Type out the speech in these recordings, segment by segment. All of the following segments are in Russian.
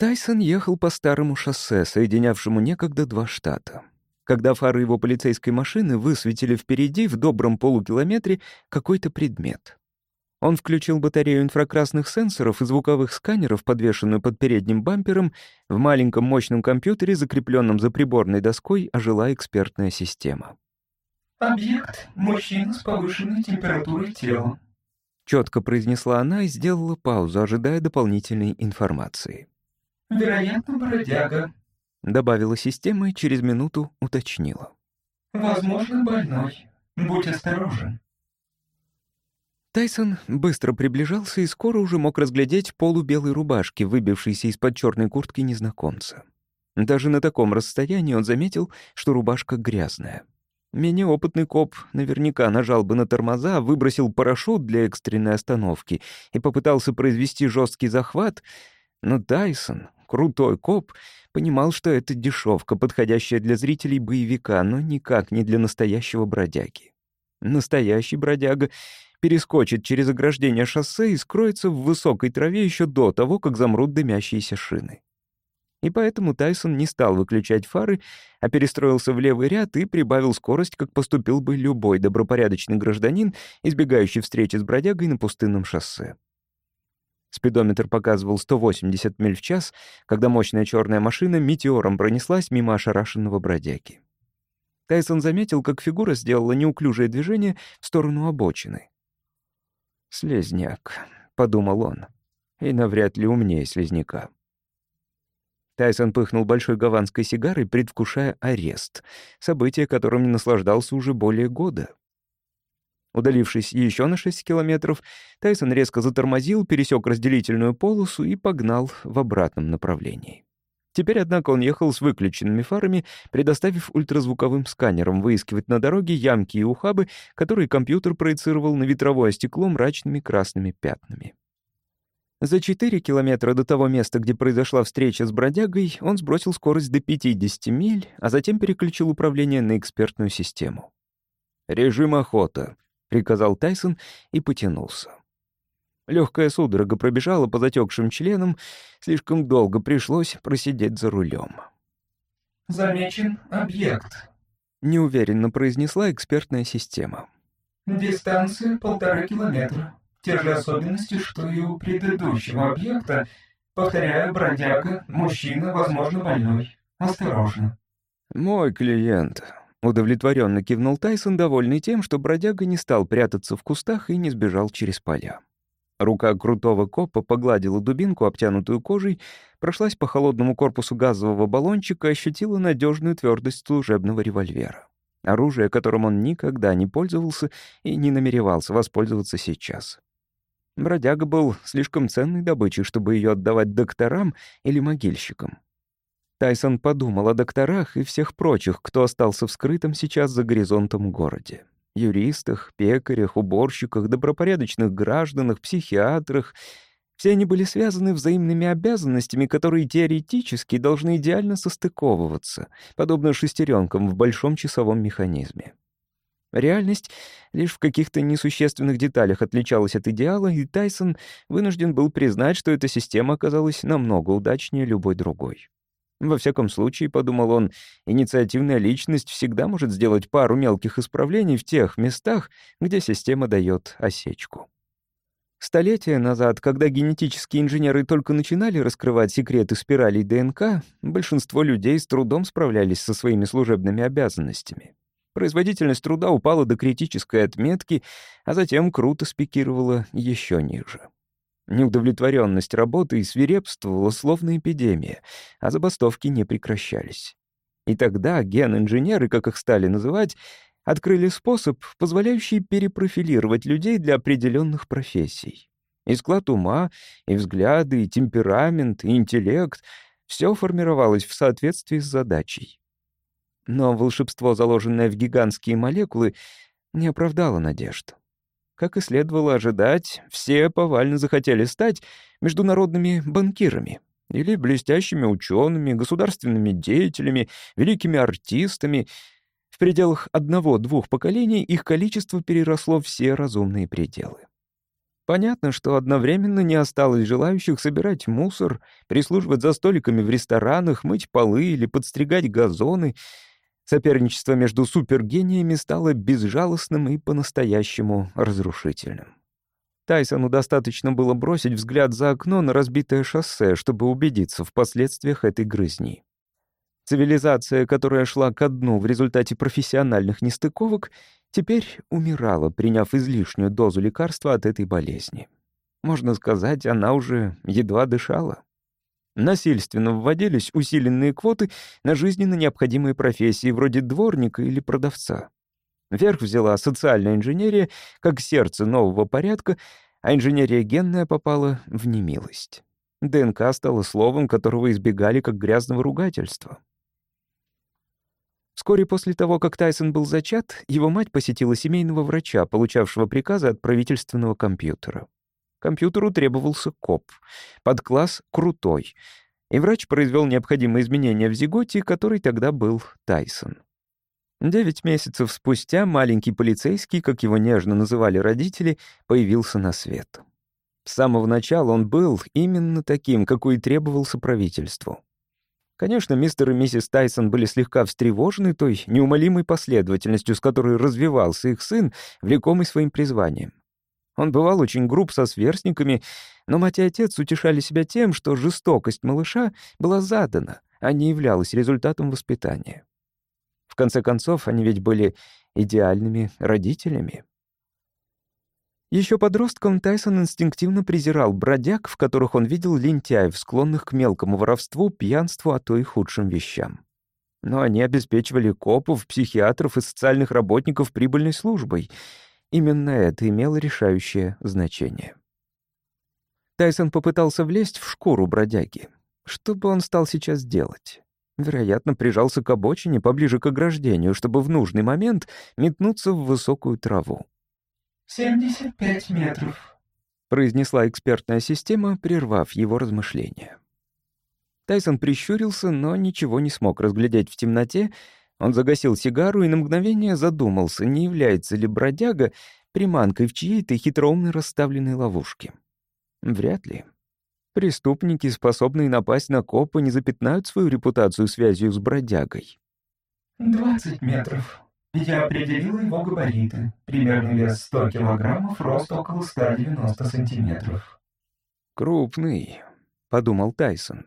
Тайсон ехал по старому шоссе, соединявшему некогда два штата. Когда фары его полицейской машины высветили впереди в добром полукилометре какой-то предмет. Он включил батарею инфракрасных сенсоров и звуковых сканеров, подвешенную под передним бампером. В маленьком мощном компьютере, закрепленном за приборной доской, ожила экспертная система. «Объект — мужчина с повышенной температурой тела», — четко произнесла она и сделала паузу, ожидая дополнительной информации. «Вероятно, бродяга», — добавила система и через минуту уточнила. «Возможно, больной. Будь осторожен». Тайсон быстро приближался и скоро уже мог разглядеть полу белой рубашки, выбившейся из-под черной куртки незнакомца. Даже на таком расстоянии он заметил, что рубашка грязная. Менее опытный коп наверняка нажал бы на тормоза, выбросил парашют для экстренной остановки и попытался произвести жесткий захват, но Тайсон, крутой коп, понимал, что это дешевка, подходящая для зрителей боевика, но никак не для настоящего бродяги. Настоящий бродяга перескочит через ограждение шоссе и скроется в высокой траве еще до того, как замрут дымящиеся шины. И поэтому Тайсон не стал выключать фары, а перестроился в левый ряд и прибавил скорость, как поступил бы любой добропорядочный гражданин, избегающий встречи с бродягой на пустынном шоссе. Спидометр показывал 180 миль в час, когда мощная черная машина метеором пронеслась мимо ошарашенного бродяги. Тайсон заметил, как фигура сделала неуклюжее движение в сторону обочины. «Слезняк», — подумал он, — «и навряд ли умнее слезняка». Тайсон пыхнул большой гаванской сигарой, предвкушая арест, событие, которым не наслаждался уже более года. Удалившись еще на 6 километров, Тайсон резко затормозил, пересек разделительную полосу и погнал в обратном направлении. Теперь, однако, он ехал с выключенными фарами, предоставив ультразвуковым сканерам выискивать на дороге ямки и ухабы, которые компьютер проецировал на ветровое стекло мрачными красными пятнами. За 4 километра до того места, где произошла встреча с бродягой, он сбросил скорость до 50 миль, а затем переключил управление на экспертную систему. «Режим охота», — приказал Тайсон и потянулся. Легкая судорога пробежала по затекшим членам, слишком долго пришлось просидеть за рулем. «Замечен объект», — неуверенно произнесла экспертная система. «Дистанция полтора километра. Те же особенности, что и у предыдущего объекта. Повторяю, бродяга, мужчина, возможно, больной. Осторожно». «Мой клиент», — удовлетворенно кивнул Тайсон, довольный тем, что бродяга не стал прятаться в кустах и не сбежал через поля. Рука крутого копа погладила дубинку, обтянутую кожей, прошлась по холодному корпусу газового баллончика и ощутила надежную твердость служебного револьвера. Оружие, которым он никогда не пользовался и не намеревался воспользоваться сейчас. Бродяга был слишком ценной добычей, чтобы ее отдавать докторам или могильщикам. Тайсон подумал о докторах и всех прочих, кто остался вскрытым сейчас за горизонтом городе юристах, пекарях, уборщиках, добропорядочных гражданах, психиатрах. Все они были связаны взаимными обязанностями, которые теоретически должны идеально состыковываться, подобно шестеренкам в большом часовом механизме. Реальность лишь в каких-то несущественных деталях отличалась от идеала, и Тайсон вынужден был признать, что эта система оказалась намного удачнее любой другой. Во всяком случае, подумал он, инициативная личность всегда может сделать пару мелких исправлений в тех местах, где система дает осечку. Столетия назад, когда генетические инженеры только начинали раскрывать секреты спиралей ДНК, большинство людей с трудом справлялись со своими служебными обязанностями. Производительность труда упала до критической отметки, а затем круто спикировала еще ниже. Неудовлетворенность работой свирепствовала словно эпидемия, а забастовки не прекращались. И тогда ген-инженеры, как их стали называть, открыли способ, позволяющий перепрофилировать людей для определенных профессий. И склад ума, и взгляды, и темперамент, и интеллект — все формировалось в соответствии с задачей. Но волшебство, заложенное в гигантские молекулы, не оправдало надежд. Как и следовало ожидать, все повально захотели стать международными банкирами или блестящими учеными, государственными деятелями, великими артистами. В пределах одного-двух поколений их количество переросло все разумные пределы. Понятно, что одновременно не осталось желающих собирать мусор, прислуживать за столиками в ресторанах, мыть полы или подстригать газоны. Соперничество между супергениями стало безжалостным и по-настоящему разрушительным. Тайсону достаточно было бросить взгляд за окно на разбитое шоссе, чтобы убедиться в последствиях этой грызни. Цивилизация, которая шла ко дну в результате профессиональных нестыковок, теперь умирала, приняв излишнюю дозу лекарства от этой болезни. Можно сказать, она уже едва дышала. Насильственно вводились усиленные квоты на жизненно необходимые профессии вроде дворника или продавца. Вверх взяла социальная инженерия как сердце нового порядка, а инженерия генная попала в немилость. ДНК стало словом, которого избегали как грязного ругательства. Вскоре после того, как Тайсон был зачат, его мать посетила семейного врача, получавшего приказы от правительственного компьютера. Компьютеру требовался коп, под класс «крутой», и врач произвел необходимые изменения в зиготе, который тогда был Тайсон. Девять месяцев спустя маленький полицейский, как его нежно называли родители, появился на свет. С самого начала он был именно таким, какой и требовался правительству. Конечно, мистер и миссис Тайсон были слегка встревожены той неумолимой последовательностью, с которой развивался их сын, влекомый своим призванием. Он бывал очень груб со сверстниками, но мать и отец утешали себя тем, что жестокость малыша была задана, а не являлась результатом воспитания. В конце концов, они ведь были идеальными родителями. Еще подростком Тайсон инстинктивно презирал бродяг, в которых он видел лентяев, склонных к мелкому воровству, пьянству, а то и худшим вещам. Но они обеспечивали копов, психиатров и социальных работников прибыльной службой. Именно это имело решающее значение. Тайсон попытался влезть в шкуру бродяги. Что бы он стал сейчас делать? Вероятно, прижался к обочине поближе к ограждению, чтобы в нужный момент метнуться в высокую траву. «Семьдесят пять метров», — произнесла экспертная система, прервав его размышления. Тайсон прищурился, но ничего не смог разглядеть в темноте. Он загасил сигару и на мгновение задумался, не является ли бродяга приманкой в чьей-то хитроумной расставленной ловушке. Вряд ли. Преступники, способные напасть на копа, не запятнают свою репутацию связью с бродягой. «Двадцать метров. Я определила его габариты. Примерно вес 100 килограммов, рост около 190 сантиметров». «Крупный», — подумал Тайсон.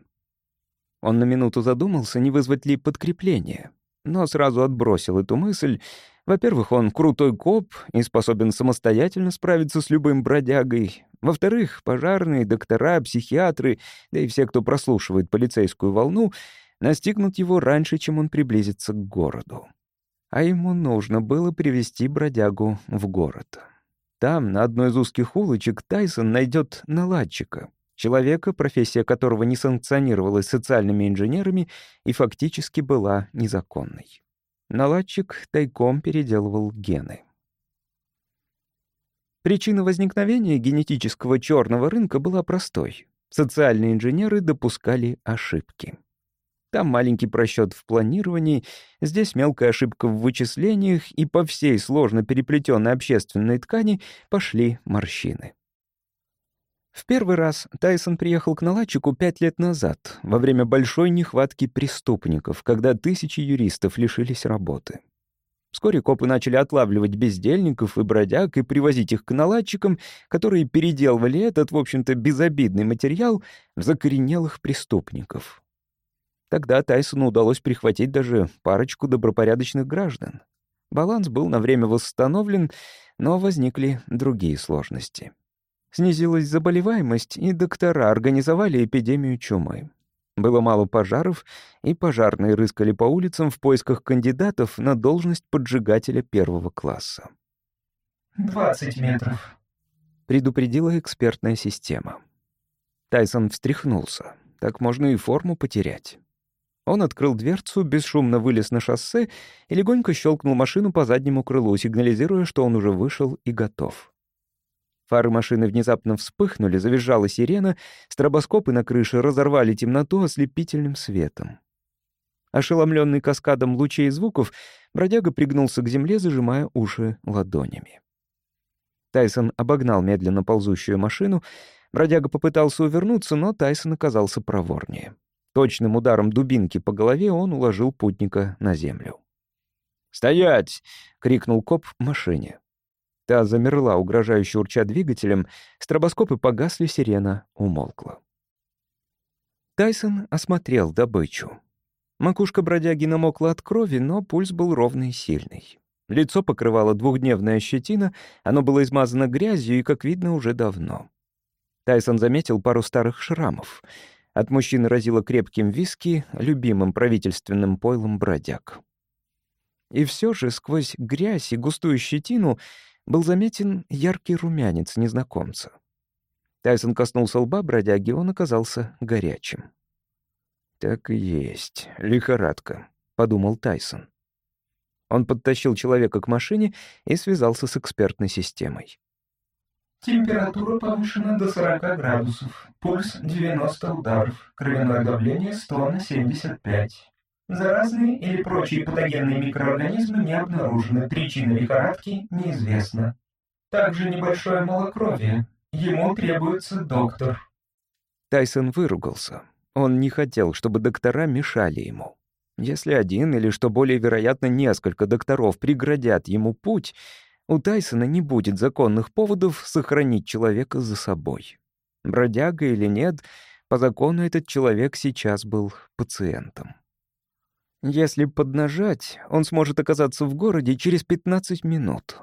Он на минуту задумался, не вызвать ли подкрепление, но сразу отбросил эту мысль. Во-первых, он крутой коп и способен самостоятельно справиться с любым бродягой. Во-вторых, пожарные, доктора, психиатры, да и все, кто прослушивает полицейскую волну, настигнут его раньше, чем он приблизится к городу. А ему нужно было привести бродягу в город. Там, на одной из узких улочек, Тайсон найдет наладчика, человека, профессия которого не санкционировалась социальными инженерами и фактически была незаконной. Наладчик тайком переделывал гены. Причина возникновения генетического черного рынка была простой. Социальные инженеры допускали ошибки. Там маленький просчет в планировании, здесь мелкая ошибка в вычислениях, и по всей сложно переплетенной общественной ткани пошли морщины. В первый раз Тайсон приехал к наладчику пять лет назад, во время большой нехватки преступников, когда тысячи юристов лишились работы. Вскоре копы начали отлавливать бездельников и бродяг и привозить их к наладчикам, которые переделывали этот, в общем-то, безобидный материал в закоренелых преступников. Тогда Тайсону удалось прихватить даже парочку добропорядочных граждан. Баланс был на время восстановлен, но возникли другие сложности. Снизилась заболеваемость, и доктора организовали эпидемию чумы. Было мало пожаров, и пожарные рыскали по улицам в поисках кандидатов на должность поджигателя первого класса. «Двадцать метров», — предупредила экспертная система. Тайсон встряхнулся. Так можно и форму потерять. Он открыл дверцу, бесшумно вылез на шоссе и легонько щелкнул машину по заднему крылу, сигнализируя, что он уже вышел и готов. Фары машины внезапно вспыхнули, завизжала сирена, стробоскопы на крыше разорвали темноту ослепительным светом. Ошеломленный каскадом лучей и звуков, бродяга пригнулся к земле, зажимая уши ладонями. Тайсон обогнал медленно ползущую машину. Бродяга попытался увернуться, но Тайсон оказался проворнее. Точным ударом дубинки по голове он уложил путника на землю. «Стоять!» — крикнул коп в машине. Та замерла, угрожающе урча двигателем, стробоскопы погасли, сирена умолкла. Тайсон осмотрел добычу. Макушка бродяги намокла от крови, но пульс был ровный и сильный. Лицо покрывало двухдневная щетина, оно было измазано грязью и, как видно, уже давно. Тайсон заметил пару старых шрамов. От мужчины разило крепким виски, любимым правительственным пойлом бродяг. И все же сквозь грязь и густую щетину был заметен яркий румянец незнакомца. Тайсон коснулся лба бродяги, он оказался горячим. «Так и есть, лихорадка», — подумал Тайсон. Он подтащил человека к машине и связался с экспертной системой. Температура повышена до 40 градусов, пульс 90 ударов, кровяное давление 100 на 75. Заразные или прочие патогенные микроорганизмы не обнаружены, причина лихорадки неизвестна. Также небольшое малокровие. Ему требуется доктор. Тайсон выругался. Он не хотел, чтобы доктора мешали ему. Если один или, что более вероятно, несколько докторов преградят ему путь, у Тайсона не будет законных поводов сохранить человека за собой. Бродяга или нет, по закону этот человек сейчас был пациентом. Если поднажать, он сможет оказаться в городе через 15 минут.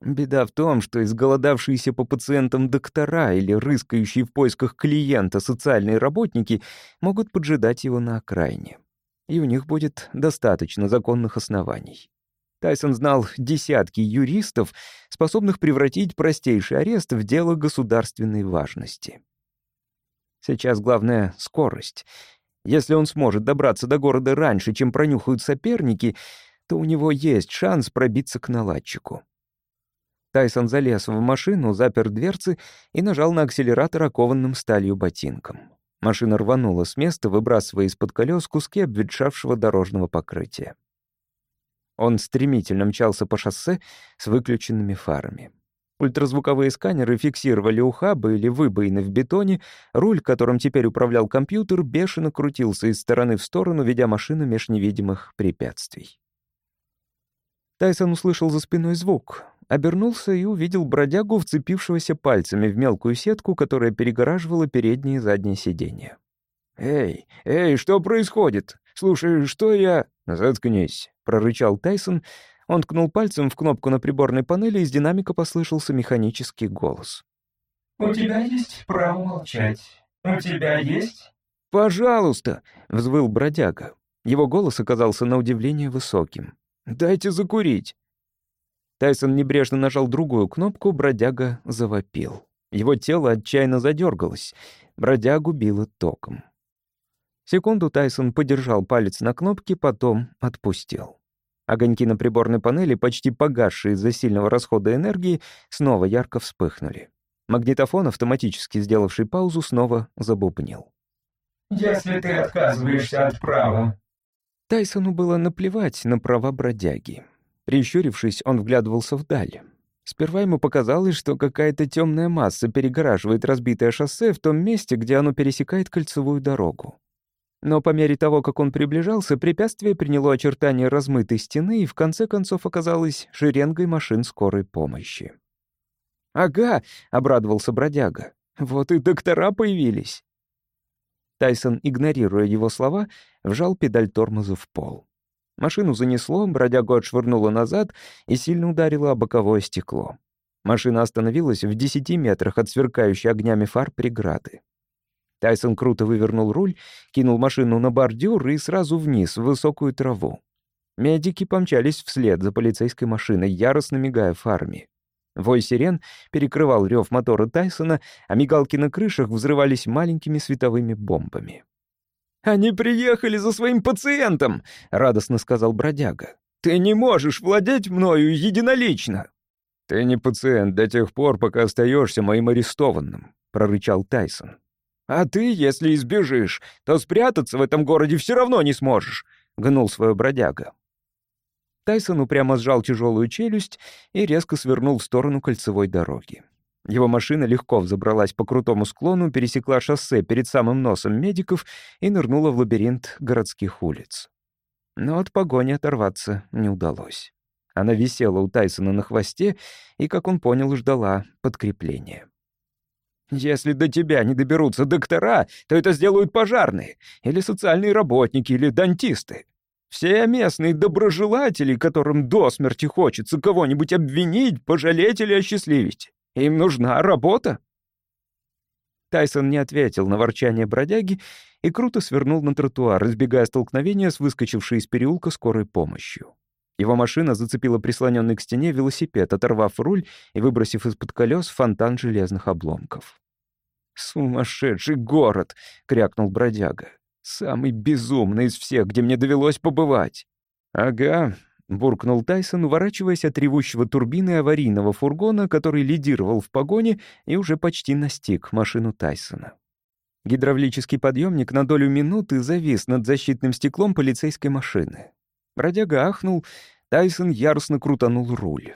Беда в том, что изголодавшиеся по пациентам доктора или рыскающие в поисках клиента социальные работники могут поджидать его на окраине и у них будет достаточно законных оснований. Тайсон знал десятки юристов, способных превратить простейший арест в дело государственной важности. Сейчас главное — скорость. Если он сможет добраться до города раньше, чем пронюхают соперники, то у него есть шанс пробиться к наладчику. Тайсон залез в машину, запер дверцы и нажал на акселератор окованным сталью ботинком. Машина рванула с места, выбрасывая из-под колес куски обветшавшего дорожного покрытия. Он стремительно мчался по шоссе с выключенными фарами. Ультразвуковые сканеры фиксировали ухабы или выбоины в бетоне, руль, которым теперь управлял компьютер, бешено крутился из стороны в сторону, ведя машину меж невидимых препятствий. Тайсон услышал за спиной звук обернулся и увидел бродягу, вцепившегося пальцами в мелкую сетку, которая перегораживала передние и задние сиденья. «Эй, эй, что происходит? Слушай, что я...» «Заткнись», — прорычал Тайсон. Он ткнул пальцем в кнопку на приборной панели, и из динамика послышался механический голос. «У тебя есть право молчать. У тебя есть...» «Пожалуйста», — взвыл бродяга. Его голос оказался на удивление высоким. «Дайте закурить». Тайсон небрежно нажал другую кнопку, бродяга завопил. Его тело отчаянно задергалось. Бродягу било током. Секунду Тайсон подержал палец на кнопке, потом отпустил. Огоньки на приборной панели, почти погасшие из-за сильного расхода энергии, снова ярко вспыхнули. Магнитофон, автоматически сделавший паузу, снова забубнил. «Если ты отказываешься от права...» Тайсону было наплевать на права бродяги. Прищурившись, он вглядывался вдаль. Сперва ему показалось, что какая-то темная масса перегораживает разбитое шоссе в том месте, где оно пересекает кольцевую дорогу. Но по мере того, как он приближался, препятствие приняло очертания размытой стены и в конце концов оказалось шеренгой машин скорой помощи. «Ага», — обрадовался бродяга, — «вот и доктора появились». Тайсон, игнорируя его слова, вжал педаль тормоза в пол. Машину занесло, бродягу отшвырнуло назад и сильно ударило о боковое стекло. Машина остановилась в десяти метрах от сверкающей огнями фар преграды. Тайсон круто вывернул руль, кинул машину на бордюр и сразу вниз, в высокую траву. Медики помчались вслед за полицейской машиной, яростно мигая фарами. Вой сирен перекрывал рев мотора Тайсона, а мигалки на крышах взрывались маленькими световыми бомбами. «Они приехали за своим пациентом!» — радостно сказал бродяга. «Ты не можешь владеть мною единолично!» «Ты не пациент до тех пор, пока остаешься моим арестованным», — прорычал Тайсон. «А ты, если избежишь, то спрятаться в этом городе все равно не сможешь», — гнул свою бродяга. Тайсон упрямо сжал тяжелую челюсть и резко свернул в сторону кольцевой дороги. Его машина легко взобралась по крутому склону, пересекла шоссе перед самым носом медиков и нырнула в лабиринт городских улиц. Но от погони оторваться не удалось. Она висела у Тайсона на хвосте и, как он понял, ждала подкрепления. «Если до тебя не доберутся доктора, то это сделают пожарные, или социальные работники, или дантисты. Все местные доброжелатели, которым до смерти хочется кого-нибудь обвинить, пожалеть или осчастливить. Им нужна работа». Тайсон не ответил на ворчание бродяги и круто свернул на тротуар, избегая столкновения с выскочившей из переулка скорой помощью. Его машина зацепила прислоненный к стене велосипед, оторвав руль и выбросив из-под колес фонтан железных обломков. «Сумасшедший город!» — крякнул бродяга. «Самый безумный из всех, где мне довелось побывать». «Ага», — буркнул Тайсон, уворачиваясь от ревущего турбины аварийного фургона, который лидировал в погоне и уже почти настиг машину Тайсона. Гидравлический подъемник на долю минуты завис над защитным стеклом полицейской машины. Бродяга ахнул, Тайсон яростно крутанул руль.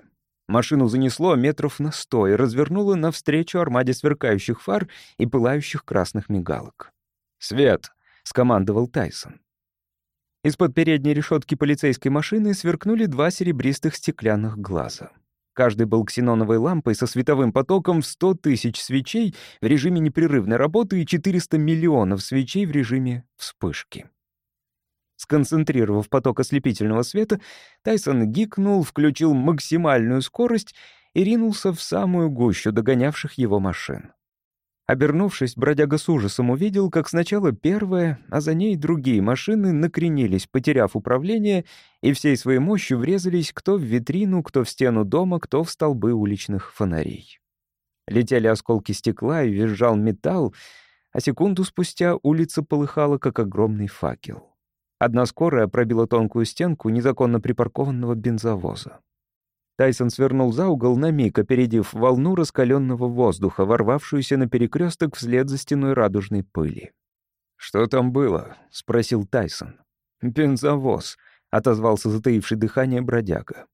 Машину занесло метров на сто и развернуло навстречу армаде сверкающих фар и пылающих красных мигалок. «Свет!» — скомандовал Тайсон. Из-под передней решетки полицейской машины сверкнули два серебристых стеклянных глаза. Каждый был ксеноновой лампой со световым потоком в 100 тысяч свечей в режиме непрерывной работы и 400 миллионов свечей в режиме вспышки. Сконцентрировав поток ослепительного света, Тайсон гикнул, включил максимальную скорость и ринулся в самую гущу догонявших его машин. Обернувшись, бродяга с ужасом увидел, как сначала первая, а за ней другие машины накренились, потеряв управление, и всей своей мощью врезались кто в витрину, кто в стену дома, кто в столбы уличных фонарей. Летели осколки стекла и визжал металл, а секунду спустя улица полыхала, как огромный факел. Одна скорая пробила тонкую стенку незаконно припаркованного бензовоза. Тайсон свернул за угол на миг, опередив волну раскаленного воздуха, ворвавшуюся на перекресток вслед за стеной радужной пыли. «Что там было?» — спросил Тайсон. «Бензовоз», — отозвался затаивший дыхание бродяга.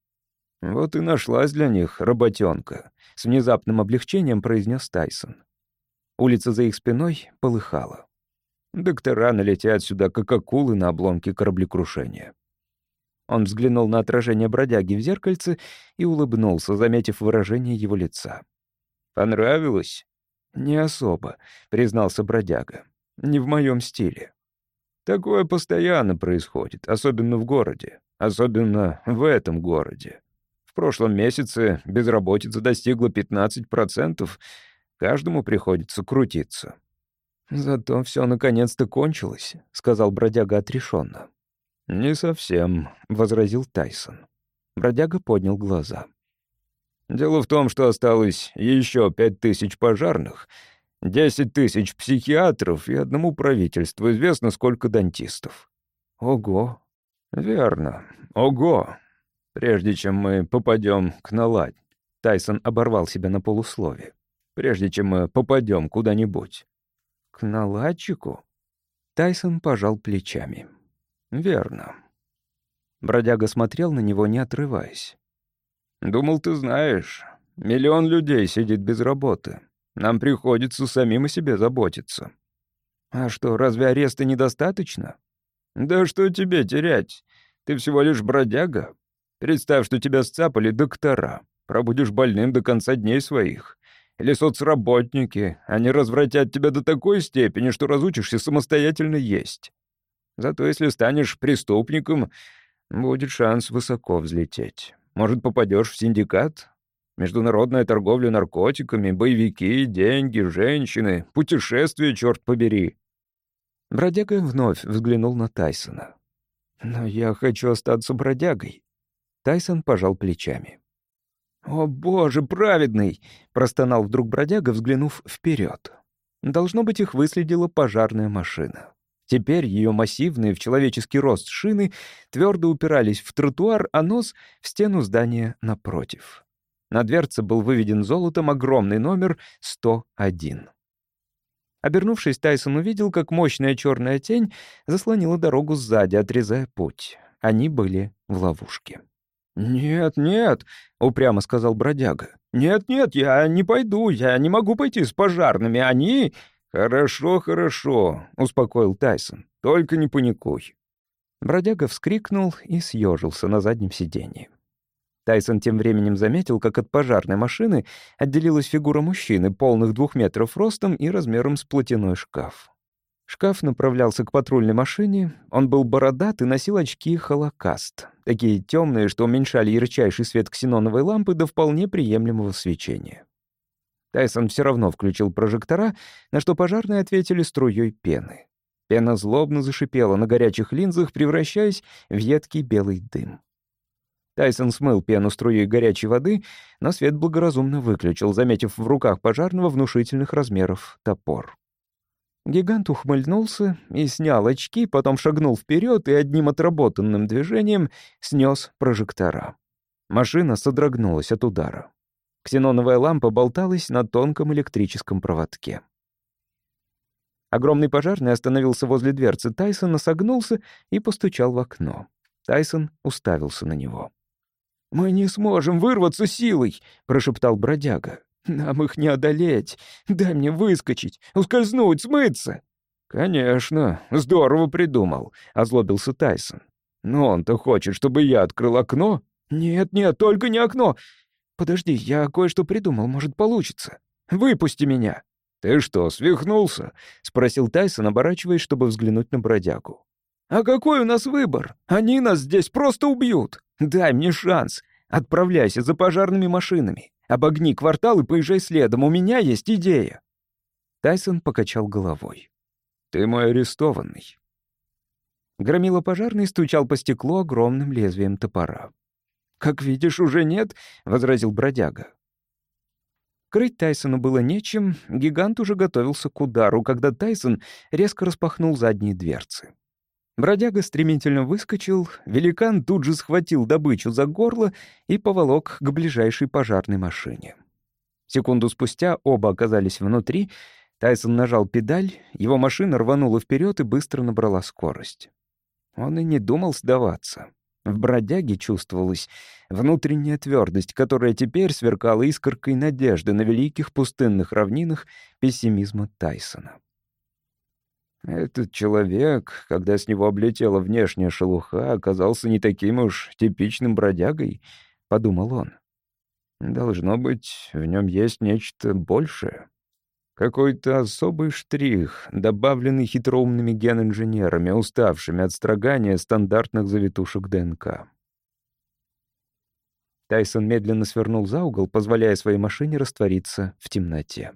«Вот и нашлась для них работенка», — с внезапным облегчением произнес Тайсон. Улица за их спиной полыхала. Доктора налетят сюда, как акулы на обломки кораблекрушения. Он взглянул на отражение бродяги в зеркальце и улыбнулся, заметив выражение его лица. «Понравилось?» «Не особо», — признался бродяга. «Не в моем стиле». «Такое постоянно происходит, особенно в городе. Особенно в этом городе. В прошлом месяце безработица достигла 15%. Каждому приходится крутиться. «Зато все наконец-то кончилось», — сказал бродяга отрешенно. «Не совсем», — возразил Тайсон. Бродяга поднял глаза. «Дело в том, что осталось еще пять тысяч пожарных, десять тысяч психиатров и одному правительству известно, сколько дантистов». «Ого!» «Верно. Ого! Прежде чем мы попадем к наладь...» Тайсон оборвал себя на полуслове. «Прежде чем мы попадем куда-нибудь, к наладчику? Тайсон пожал плечами. Верно. Бродяга смотрел на него, не отрываясь. «Думал, ты знаешь, миллион людей сидит без работы. Нам приходится самим о себе заботиться». «А что, разве ареста недостаточно?» «Да что тебе терять? Ты всего лишь бродяга. Представь, что тебя сцапали доктора. Пробудешь больным до конца дней своих или соцработники. Они развратят тебя до такой степени, что разучишься самостоятельно есть. Зато если станешь преступником, будет шанс высоко взлететь. Может, попадешь в синдикат? Международная торговля наркотиками, боевики, деньги, женщины, путешествия, черт побери. Бродяга вновь взглянул на Тайсона. «Но я хочу остаться бродягой». Тайсон пожал плечами. «О, боже, праведный!» — простонал вдруг бродяга, взглянув вперед. Должно быть, их выследила пожарная машина. Теперь ее массивные в человеческий рост шины твердо упирались в тротуар, а нос — в стену здания напротив. На дверце был выведен золотом огромный номер 101. Обернувшись, Тайсон увидел, как мощная черная тень заслонила дорогу сзади, отрезая путь. Они были в ловушке. «Нет, нет», — упрямо сказал бродяга. «Нет, нет, я не пойду, я не могу пойти с пожарными, они...» «Хорошо, хорошо», — успокоил Тайсон. «Только не паникуй». Бродяга вскрикнул и съежился на заднем сиденье. Тайсон тем временем заметил, как от пожарной машины отделилась фигура мужчины, полных двух метров ростом и размером с платяной шкаф. Шкаф направлялся к патрульной машине, он был бородат и носил очки холокаст, такие темные, что уменьшали ярчайший свет ксеноновой лампы до вполне приемлемого свечения. Тайсон все равно включил прожектора, на что пожарные ответили струей пены. Пена злобно зашипела на горячих линзах, превращаясь в едкий белый дым. Тайсон смыл пену струей горячей воды, но свет благоразумно выключил, заметив в руках пожарного внушительных размеров топор. Гигант ухмыльнулся и снял очки, потом шагнул вперед и одним отработанным движением снес прожектора. Машина содрогнулась от удара. Ксеноновая лампа болталась на тонком электрическом проводке. Огромный пожарный остановился возле дверцы Тайсона, согнулся и постучал в окно. Тайсон уставился на него. «Мы не сможем вырваться силой», — прошептал бродяга. «Нам их не одолеть. Дай мне выскочить, ускользнуть, смыться». «Конечно, здорово придумал», — озлобился Тайсон. «Но он-то хочет, чтобы я открыл окно?» «Нет-нет, только не окно. Подожди, я кое-что придумал, может, получится. Выпусти меня». «Ты что, свихнулся?» — спросил Тайсон, оборачиваясь, чтобы взглянуть на бродягу. «А какой у нас выбор? Они нас здесь просто убьют!» Дай мне шанс. Отправляйся за пожарными машинами. Обогни квартал и поезжай следом. У меня есть идея». Тайсон покачал головой. «Ты мой арестованный». Громила пожарный стучал по стеклу огромным лезвием топора. «Как видишь, уже нет», — возразил бродяга. Крыть Тайсону было нечем, гигант уже готовился к удару, когда Тайсон резко распахнул задние дверцы. Бродяга стремительно выскочил, великан тут же схватил добычу за горло и поволок к ближайшей пожарной машине. Секунду спустя оба оказались внутри, Тайсон нажал педаль, его машина рванула вперед и быстро набрала скорость. Он и не думал сдаваться. В бродяге чувствовалась внутренняя твердость, которая теперь сверкала искоркой надежды на великих пустынных равнинах пессимизма Тайсона. Этот человек, когда с него облетела внешняя шелуха, оказался не таким уж типичным бродягой, — подумал он. Должно быть, в нем есть нечто большее. Какой-то особый штрих, добавленный хитроумными ген-инженерами, уставшими от строгания стандартных завитушек ДНК. Тайсон медленно свернул за угол, позволяя своей машине раствориться в темноте.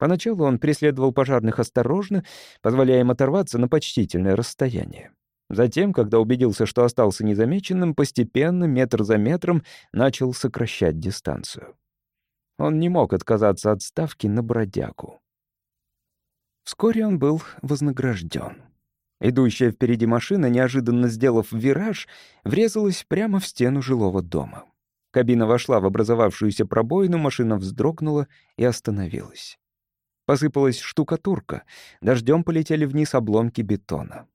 Поначалу он преследовал пожарных осторожно, позволяя им оторваться на почтительное расстояние. Затем, когда убедился, что остался незамеченным, постепенно, метр за метром, начал сокращать дистанцию. Он не мог отказаться от ставки на бродягу. Вскоре он был вознагражден. Идущая впереди машина, неожиданно сделав вираж, врезалась прямо в стену жилого дома. Кабина вошла в образовавшуюся пробоину, машина вздрогнула и остановилась. Посыпалась штукатурка, дождем полетели вниз обломки бетона.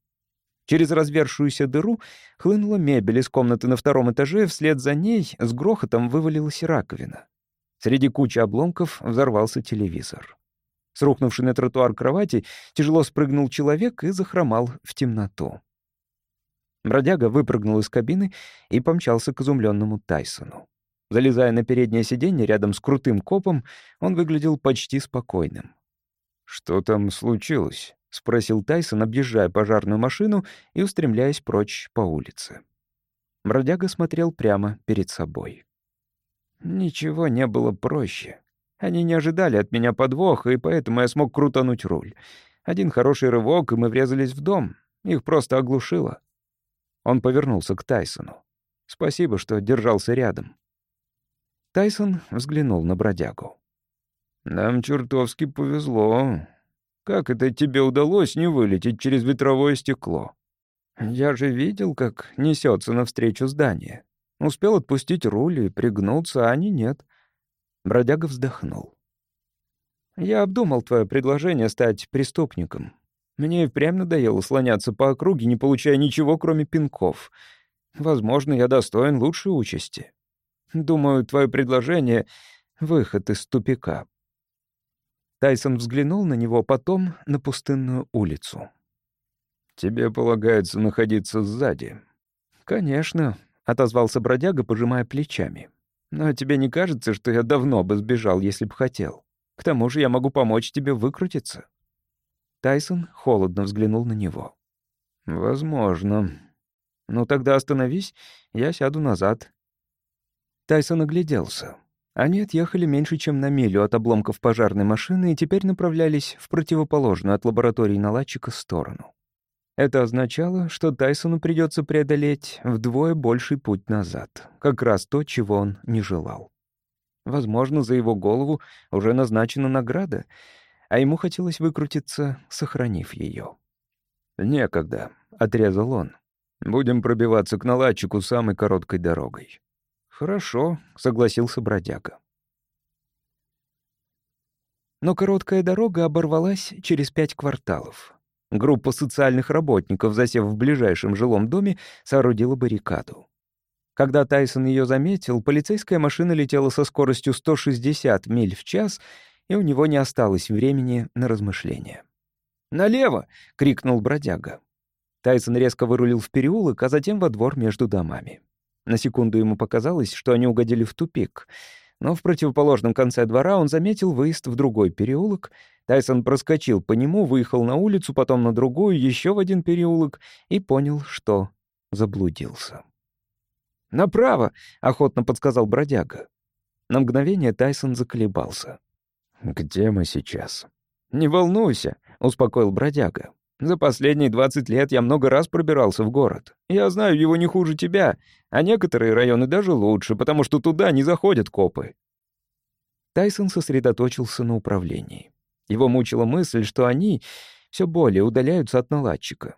Через развершуюся дыру хлынула мебель из комнаты на втором этаже, вслед за ней с грохотом вывалилась раковина. Среди кучи обломков взорвался телевизор. С рухнувшей на тротуар кровати тяжело спрыгнул человек и захромал в темноту. Бродяга выпрыгнул из кабины и помчался к изумленному Тайсону. Залезая на переднее сиденье рядом с крутым копом, он выглядел почти спокойным. «Что там случилось?» — спросил Тайсон, объезжая пожарную машину и устремляясь прочь по улице. Бродяга смотрел прямо перед собой. «Ничего не было проще. Они не ожидали от меня подвоха, и поэтому я смог крутануть руль. Один хороший рывок, и мы врезались в дом. Их просто оглушило». Он повернулся к Тайсону. «Спасибо, что держался рядом». Тайсон взглянул на бродягу. «Нам чертовски повезло. Как это тебе удалось не вылететь через ветровое стекло? Я же видел, как несется навстречу здание. Успел отпустить руль и пригнуться, а они нет». Бродяга вздохнул. «Я обдумал твое предложение стать преступником. Мне и впрямь надоело слоняться по округе, не получая ничего, кроме пинков. Возможно, я достоин лучшей участи. Думаю, твое предложение — выход из тупика». Тайсон взглянул на него, потом на пустынную улицу. «Тебе полагается находиться сзади». «Конечно», — отозвался бродяга, пожимая плечами. «Но тебе не кажется, что я давно бы сбежал, если бы хотел? К тому же я могу помочь тебе выкрутиться». Тайсон холодно взглянул на него. «Возможно. Ну тогда остановись, я сяду назад». Тайсон огляделся. Они отъехали меньше, чем на милю от обломков пожарной машины и теперь направлялись в противоположную от лаборатории наладчика сторону. Это означало, что Тайсону придется преодолеть вдвое больший путь назад, как раз то, чего он не желал. Возможно, за его голову уже назначена награда, а ему хотелось выкрутиться, сохранив ее. «Некогда», — отрезал он. «Будем пробиваться к наладчику самой короткой дорогой». «Хорошо», — согласился бродяга. Но короткая дорога оборвалась через пять кварталов. Группа социальных работников, засев в ближайшем жилом доме, соорудила баррикаду. Когда Тайсон ее заметил, полицейская машина летела со скоростью 160 миль в час, и у него не осталось времени на размышления. «Налево!» — крикнул бродяга. Тайсон резко вырулил в переулок, а затем во двор между домами. На секунду ему показалось, что они угодили в тупик — но в противоположном конце двора он заметил выезд в другой переулок. Тайсон проскочил по нему, выехал на улицу, потом на другую, еще в один переулок и понял, что заблудился. «Направо!» — охотно подсказал бродяга. На мгновение Тайсон заколебался. «Где мы сейчас?» «Не волнуйся», — успокоил бродяга. За последние 20 лет я много раз пробирался в город. Я знаю его не хуже тебя, а некоторые районы даже лучше, потому что туда не заходят копы». Тайсон сосредоточился на управлении. Его мучила мысль, что они все более удаляются от наладчика.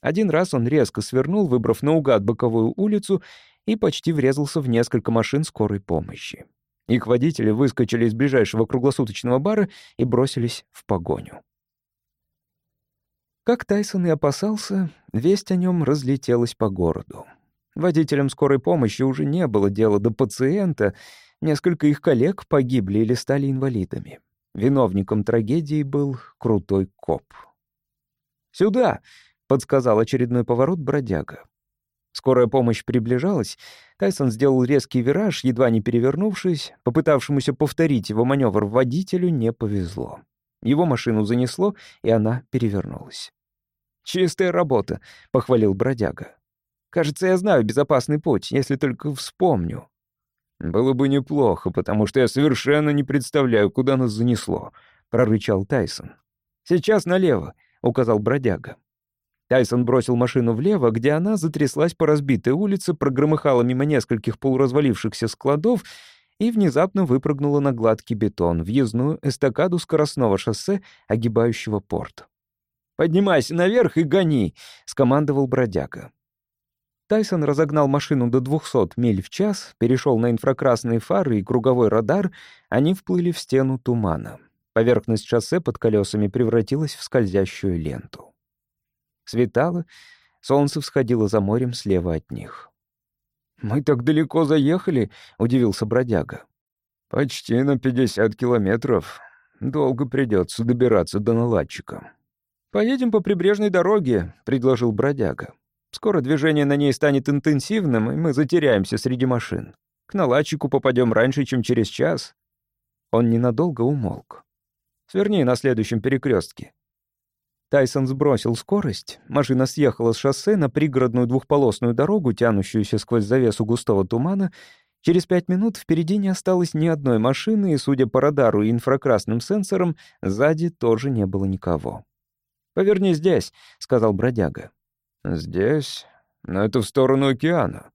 Один раз он резко свернул, выбрав наугад боковую улицу, и почти врезался в несколько машин скорой помощи. Их водители выскочили из ближайшего круглосуточного бара и бросились в погоню. Как Тайсон и опасался, весть о нем разлетелась по городу. Водителям скорой помощи уже не было дела до пациента, несколько их коллег погибли или стали инвалидами. Виновником трагедии был крутой коп. «Сюда!» — подсказал очередной поворот бродяга. Скорая помощь приближалась. Тайсон сделал резкий вираж, едва не перевернувшись. Попытавшемуся повторить его маневр водителю не повезло. Его машину занесло, и она перевернулась. «Чистая работа», — похвалил бродяга. «Кажется, я знаю безопасный путь, если только вспомню». «Было бы неплохо, потому что я совершенно не представляю, куда нас занесло», — прорычал Тайсон. «Сейчас налево», — указал бродяга. Тайсон бросил машину влево, где она затряслась по разбитой улице, прогромыхала мимо нескольких полуразвалившихся складов и внезапно выпрыгнула на гладкий бетон, въездную эстакаду скоростного шоссе, огибающего порт. «Поднимайся наверх и гони!» — скомандовал бродяга. Тайсон разогнал машину до 200 миль в час, перешел на инфракрасные фары и круговой радар, они вплыли в стену тумана. Поверхность шоссе под колесами превратилась в скользящую ленту. Светало, солнце всходило за морем слева от них. «Мы так далеко заехали?» — удивился бродяга. «Почти на 50 километров. Долго придется добираться до наладчика», «Поедем по прибрежной дороге», — предложил бродяга. «Скоро движение на ней станет интенсивным, и мы затеряемся среди машин. К наладчику попадем раньше, чем через час». Он ненадолго умолк. «Сверни на следующем перекрестке. Тайсон сбросил скорость, машина съехала с шоссе на пригородную двухполосную дорогу, тянущуюся сквозь завесу густого тумана. Через пять минут впереди не осталось ни одной машины, и, судя по радару и инфракрасным сенсорам, сзади тоже не было никого. «Поверни здесь», — сказал бродяга. «Здесь? Но это в сторону океана».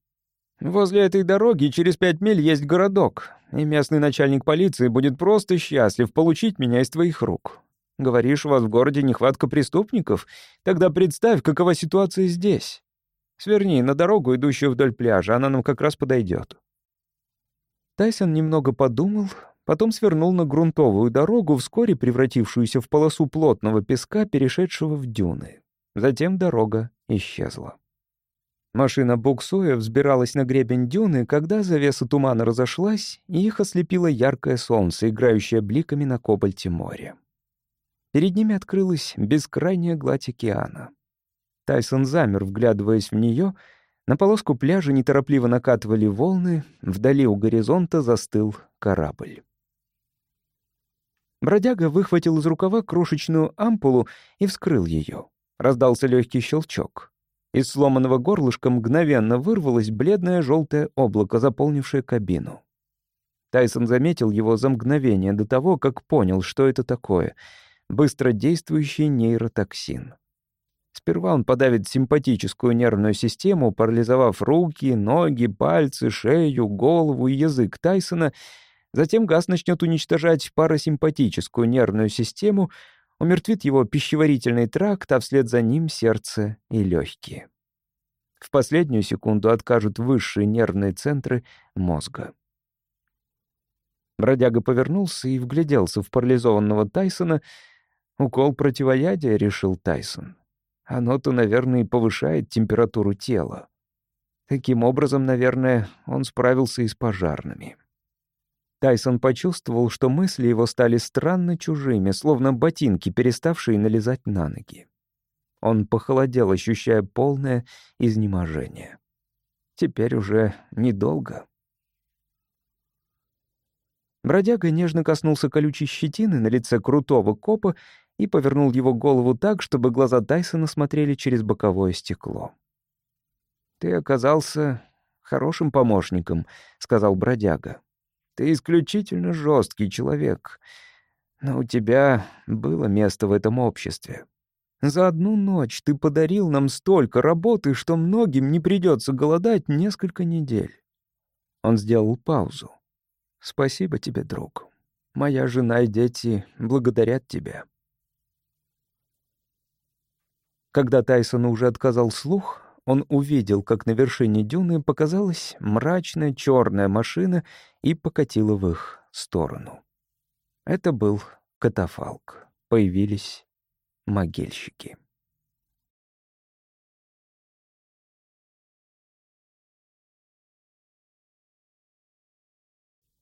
«Возле этой дороги через пять миль есть городок, и местный начальник полиции будет просто счастлив получить меня из твоих рук. Говоришь, у вас в городе нехватка преступников? Тогда представь, какова ситуация здесь. Сверни на дорогу, идущую вдоль пляжа, она нам как раз подойдет. Тайсон немного подумал, потом свернул на грунтовую дорогу, вскоре превратившуюся в полосу плотного песка, перешедшего в дюны. Затем дорога исчезла. Машина буксуя взбиралась на гребень дюны, когда завеса тумана разошлась, и их ослепило яркое солнце, играющее бликами на кобальте моря. Перед ними открылась бескрайняя гладь океана. Тайсон замер, вглядываясь в нее. На полоску пляжа неторопливо накатывали волны, вдали у горизонта застыл корабль. Бродяга выхватил из рукава крошечную ампулу и вскрыл ее. Раздался легкий щелчок. Из сломанного горлышка мгновенно вырвалось бледное желтое облако, заполнившее кабину. Тайсон заметил его за мгновение до того, как понял, что это такое — быстродействующий нейротоксин. Сперва он подавит симпатическую нервную систему, парализовав руки, ноги, пальцы, шею, голову и язык Тайсона. Затем газ начнет уничтожать парасимпатическую нервную систему — умертвит его пищеварительный тракт, а вслед за ним сердце и легкие. В последнюю секунду откажут высшие нервные центры мозга. Бродяга повернулся и вгляделся в парализованного Тайсона. Укол противоядия, решил Тайсон. Оно-то, наверное, и повышает температуру тела. Таким образом, наверное, он справился и с пожарными. Тайсон почувствовал, что мысли его стали странно чужими, словно ботинки, переставшие налезать на ноги. Он похолодел, ощущая полное изнеможение. Теперь уже недолго. Бродяга нежно коснулся колючей щетины на лице крутого копа и повернул его голову так, чтобы глаза Тайсона смотрели через боковое стекло. «Ты оказался хорошим помощником», — сказал бродяга. Ты исключительно жесткий человек. Но у тебя было место в этом обществе. За одну ночь ты подарил нам столько работы, что многим не придется голодать несколько недель. Он сделал паузу. Спасибо тебе, друг. Моя жена и дети благодарят тебя. Когда Тайсон уже отказал слух, он увидел, как на вершине дюны показалась мрачная черная машина и покатила в их сторону. Это был катафалк. Появились могильщики.